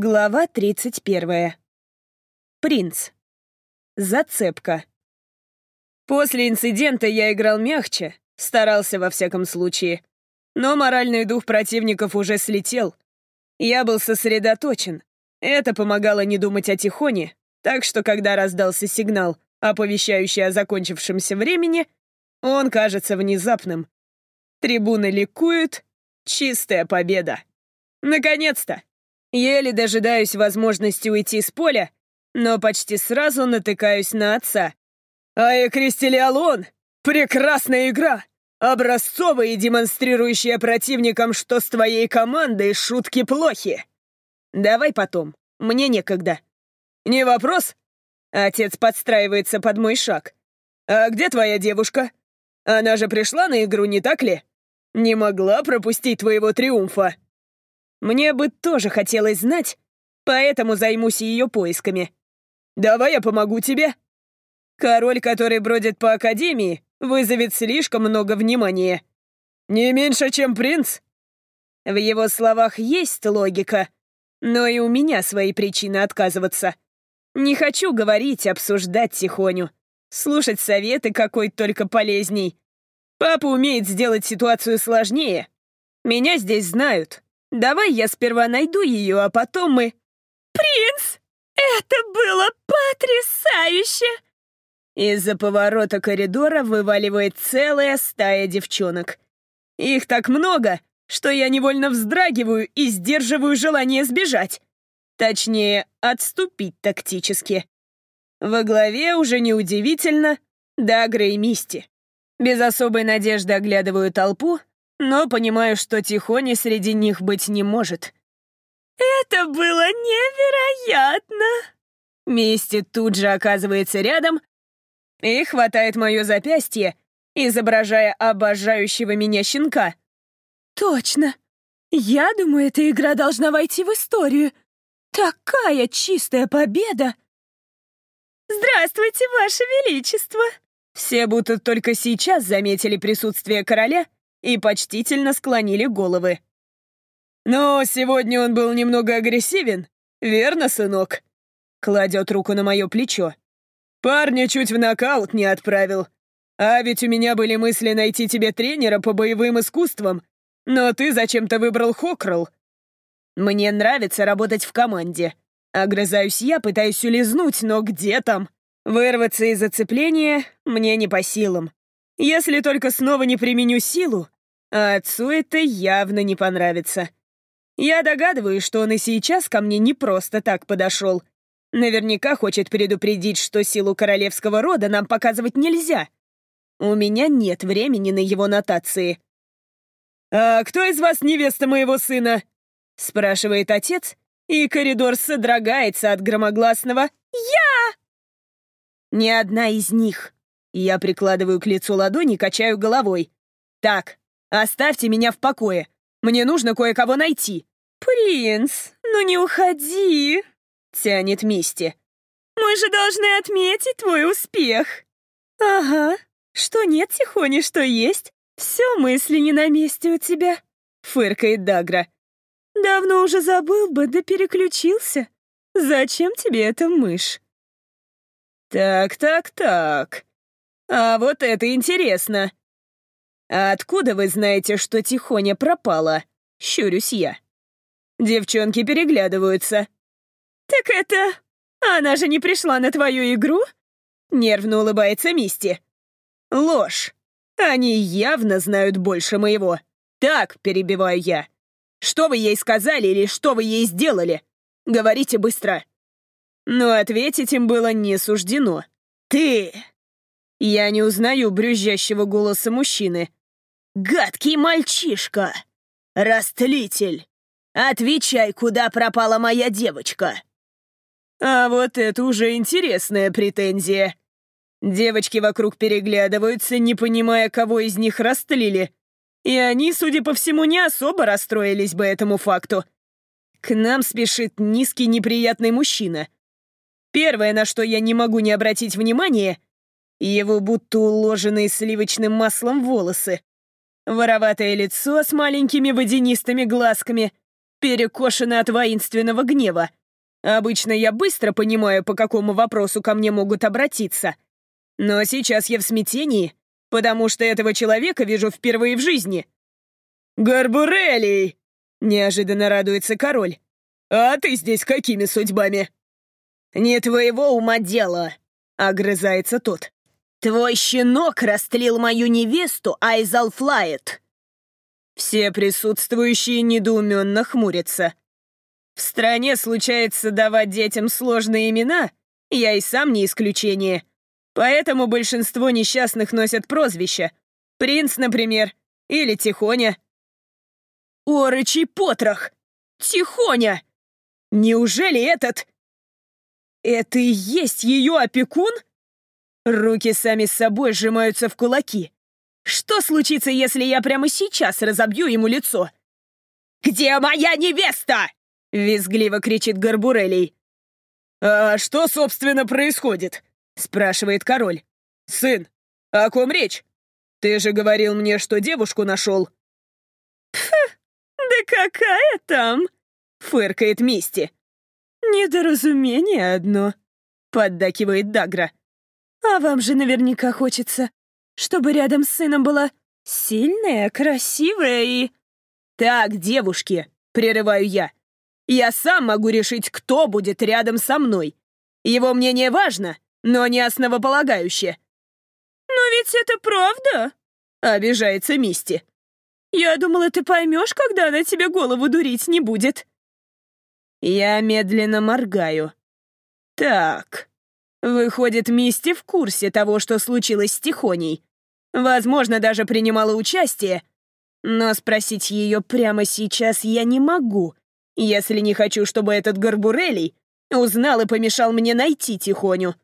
Глава 31. Принц. Зацепка. После инцидента я играл мягче, старался во всяком случае. Но моральный дух противников уже слетел. Я был сосредоточен. Это помогало не думать о Тихоне, так что когда раздался сигнал, оповещающий о закончившемся времени, он кажется внезапным. Трибуны ликуют. Чистая победа. Наконец-то! Еле дожидаюсь возможности уйти с поля, но почти сразу натыкаюсь на отца. «Ая Кристелиалон! Прекрасная игра! Образцовая и демонстрирующая противникам, что с твоей командой шутки плохи! Давай потом, мне некогда». «Не вопрос?» Отец подстраивается под мой шаг. «А где твоя девушка? Она же пришла на игру, не так ли? Не могла пропустить твоего триумфа». Мне бы тоже хотелось знать, поэтому займусь ее поисками. Давай я помогу тебе. Король, который бродит по Академии, вызовет слишком много внимания. Не меньше, чем принц. В его словах есть логика, но и у меня свои причины отказываться. Не хочу говорить, обсуждать тихоню. Слушать советы какой только полезней. Папа умеет сделать ситуацию сложнее. Меня здесь знают. Давай я сперва найду ее, а потом мы...» «Принц, это было потрясающе!» Из-за поворота коридора вываливает целая стая девчонок. Их так много, что я невольно вздрагиваю и сдерживаю желание сбежать. Точнее, отступить тактически. Во главе уже неудивительно Дагра и Мисти. Без особой надежды оглядываю толпу, но понимаю, что Тихони среди них быть не может. «Это было невероятно!» Мисти тут же оказывается рядом и хватает мое запястье, изображая обожающего меня щенка. «Точно! Я думаю, эта игра должна войти в историю. Такая чистая победа!» «Здравствуйте, Ваше Величество!» Все будто только сейчас заметили присутствие короля — и почтительно склонили головы. «Но сегодня он был немного агрессивен, верно, сынок?» Кладет руку на мое плечо. «Парня чуть в нокаут не отправил. А ведь у меня были мысли найти тебе тренера по боевым искусствам, но ты зачем-то выбрал Хокрол. Мне нравится работать в команде. Огрызаюсь я, пытаюсь улизнуть, но где там? Вырваться из зацепления мне не по силам. Если только снова не применю силу, а отцу это явно не понравится. Я догадываюсь, что он и сейчас ко мне не просто так подошел. Наверняка хочет предупредить, что силу королевского рода нам показывать нельзя. У меня нет времени на его нотации. «А кто из вас невеста моего сына?» — спрашивает отец, и коридор содрогается от громогласного «Я!» «Ни одна из них», я прикладываю к лицу ладони качаю головой. «Так, оставьте меня в покое. Мне нужно кое-кого найти». «Принц, ну не уходи!» — тянет Мисти. «Мы же должны отметить твой успех!» «Ага, что нет, Тихони, что есть. Все мысли не на месте у тебя», — фыркает Дагра. «Давно уже забыл бы, да переключился. Зачем тебе эта мышь?» «Так-так-так», «А вот это интересно!» «А откуда вы знаете, что Тихоня пропала?» — щурюсь я. Девчонки переглядываются. «Так это... Она же не пришла на твою игру?» Нервно улыбается Мисти. «Ложь. Они явно знают больше моего. Так, перебиваю я. Что вы ей сказали или что вы ей сделали? Говорите быстро». Но ответить им было не суждено. «Ты я не узнаю брюзжащего голоса мужчины. «Гадкий мальчишка! Растлитель! Отвечай, куда пропала моя девочка!» А вот это уже интересная претензия. Девочки вокруг переглядываются, не понимая, кого из них растлили. И они, судя по всему, не особо расстроились бы этому факту. К нам спешит низкий неприятный мужчина. Первое, на что я не могу не обратить внимания — его будто уложенные сливочным маслом волосы. Вороватое лицо с маленькими водянистыми глазками. перекошены от воинственного гнева. Обычно я быстро понимаю, по какому вопросу ко мне могут обратиться. Но сейчас я в смятении, потому что этого человека вижу впервые в жизни. «Гарбурелий!» — неожиданно радуется король. «А ты здесь какими судьбами?» «Не твоего ума дело», — огрызается тот. «Твой щенок растлил мою невесту Айзал Флайет». Все присутствующие недоуменно хмурятся. В стране случается давать детям сложные имена, я и сам не исключение. Поэтому большинство несчастных носят прозвища. Принц, например, или Тихоня. Орычий потрох! Тихоня! Неужели этот... Это и есть ее опекун? Руки сами с собой сжимаются в кулаки. Что случится, если я прямо сейчас разобью ему лицо? «Где моя невеста?» — визгливо кричит Горбурелий. «А что, собственно, происходит?» — спрашивает король. «Сын, о ком речь? Ты же говорил мне, что девушку нашел». «Пф, да какая там?» — фыркает Мисти. «Недоразумение одно», — поддакивает Дагра. «А вам же наверняка хочется, чтобы рядом с сыном была сильная, красивая и...» «Так, девушки», — прерываю я. «Я сам могу решить, кто будет рядом со мной. Его мнение важно, но не основополагающее. «Но ведь это правда?» — обижается Мисти. «Я думала, ты поймешь, когда она тебе голову дурить не будет». Я медленно моргаю. Так, выходит, Мисти в курсе того, что случилось с Тихоней. Возможно, даже принимала участие. Но спросить ее прямо сейчас я не могу, если не хочу, чтобы этот Горбурелий узнал и помешал мне найти Тихоню.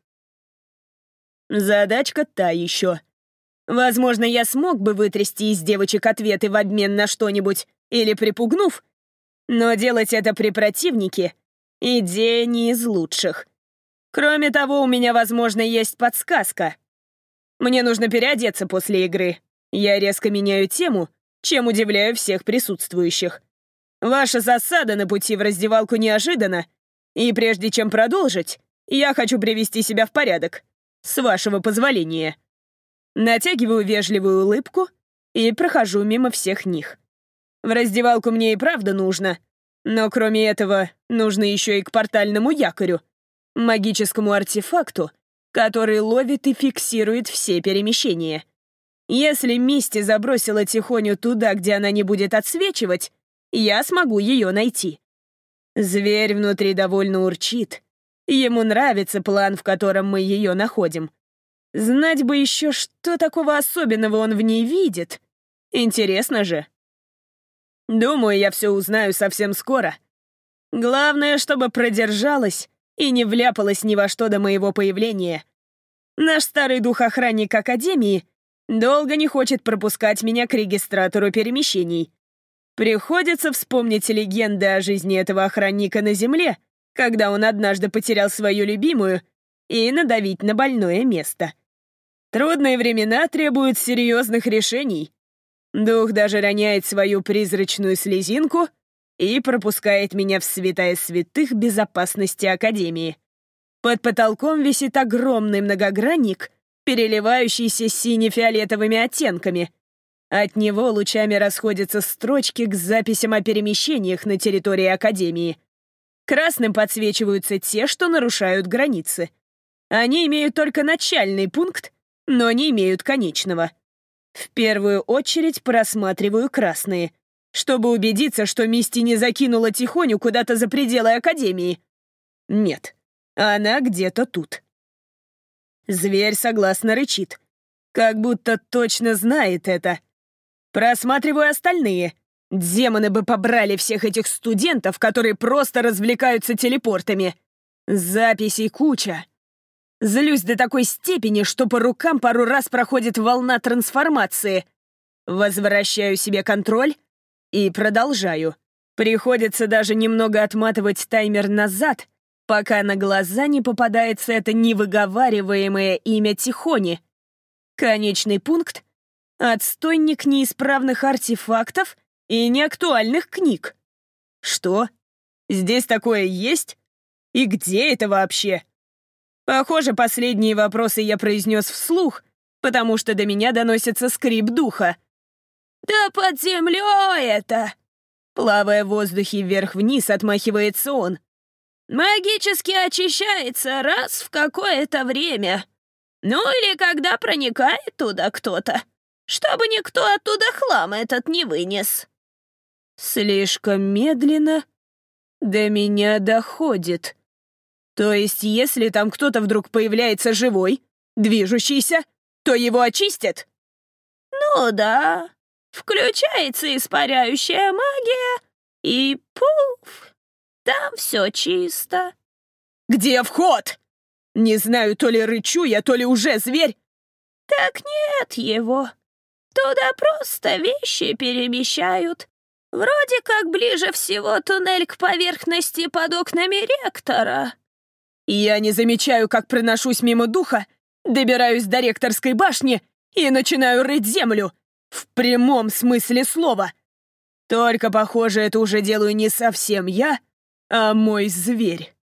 Задачка та еще. Возможно, я смог бы вытрясти из девочек ответы в обмен на что-нибудь или припугнув, но делать это при противнике — идея не из лучших. Кроме того, у меня, возможно, есть подсказка. Мне нужно переодеться после игры. Я резко меняю тему, чем удивляю всех присутствующих. Ваша засада на пути в раздевалку неожиданна, и прежде чем продолжить, я хочу привести себя в порядок. С вашего позволения. Натягиваю вежливую улыбку и прохожу мимо всех них. В раздевалку мне и правда нужно, но кроме этого нужно еще и к портальному якорю, магическому артефакту, который ловит и фиксирует все перемещения. Если Мисти забросила Тихоню туда, где она не будет отсвечивать, я смогу ее найти. Зверь внутри довольно урчит, Ему нравится план, в котором мы ее находим. Знать бы еще, что такого особенного он в ней видит. Интересно же. Думаю, я все узнаю совсем скоро. Главное, чтобы продержалась и не вляпалась ни во что до моего появления. Наш старый дух-охранник Академии долго не хочет пропускать меня к регистратору перемещений. Приходится вспомнить легенды о жизни этого охранника на Земле — когда он однажды потерял свою любимую, и надавить на больное место. Трудные времена требуют серьезных решений. Дух даже роняет свою призрачную слезинку и пропускает меня в святая святых безопасности Академии. Под потолком висит огромный многогранник, переливающийся сине-фиолетовыми оттенками. От него лучами расходятся строчки к записям о перемещениях на территории Академии — Красным подсвечиваются те, что нарушают границы. Они имеют только начальный пункт, но не имеют конечного. В первую очередь просматриваю красные, чтобы убедиться, что Мисти не закинула Тихоню куда-то за пределы Академии. Нет, она где-то тут. Зверь согласно рычит, как будто точно знает это. Просматриваю остальные — Демоны бы побрали всех этих студентов, которые просто развлекаются телепортами. Записей куча. Злюсь до такой степени, что по рукам пару раз проходит волна трансформации. Возвращаю себе контроль и продолжаю. Приходится даже немного отматывать таймер назад, пока на глаза не попадается это невыговариваемое имя Тихони. Конечный пункт — отстойник неисправных артефактов — и неактуальных книг. Что? Здесь такое есть? И где это вообще? Похоже, последние вопросы я произнес вслух, потому что до меня доносится скрип духа. «Да под землей это!» Плавая в воздухе вверх-вниз, отмахивается он. «Магически очищается раз в какое-то время. Ну или когда проникает туда кто-то, чтобы никто оттуда хлам этот не вынес». Слишком медленно до меня доходит. То есть, если там кто-то вдруг появляется живой, движущийся, то его очистят? Ну да, включается испаряющая магия, и пуф, там все чисто. Где вход? Не знаю, то ли рычу я, то ли уже зверь. Так нет его. Туда просто вещи перемещают. Вроде как ближе всего туннель к поверхности под окнами ректора. Я не замечаю, как проношусь мимо духа, добираюсь до ректорской башни и начинаю рыть землю. В прямом смысле слова. Только, похоже, это уже делаю не совсем я, а мой зверь.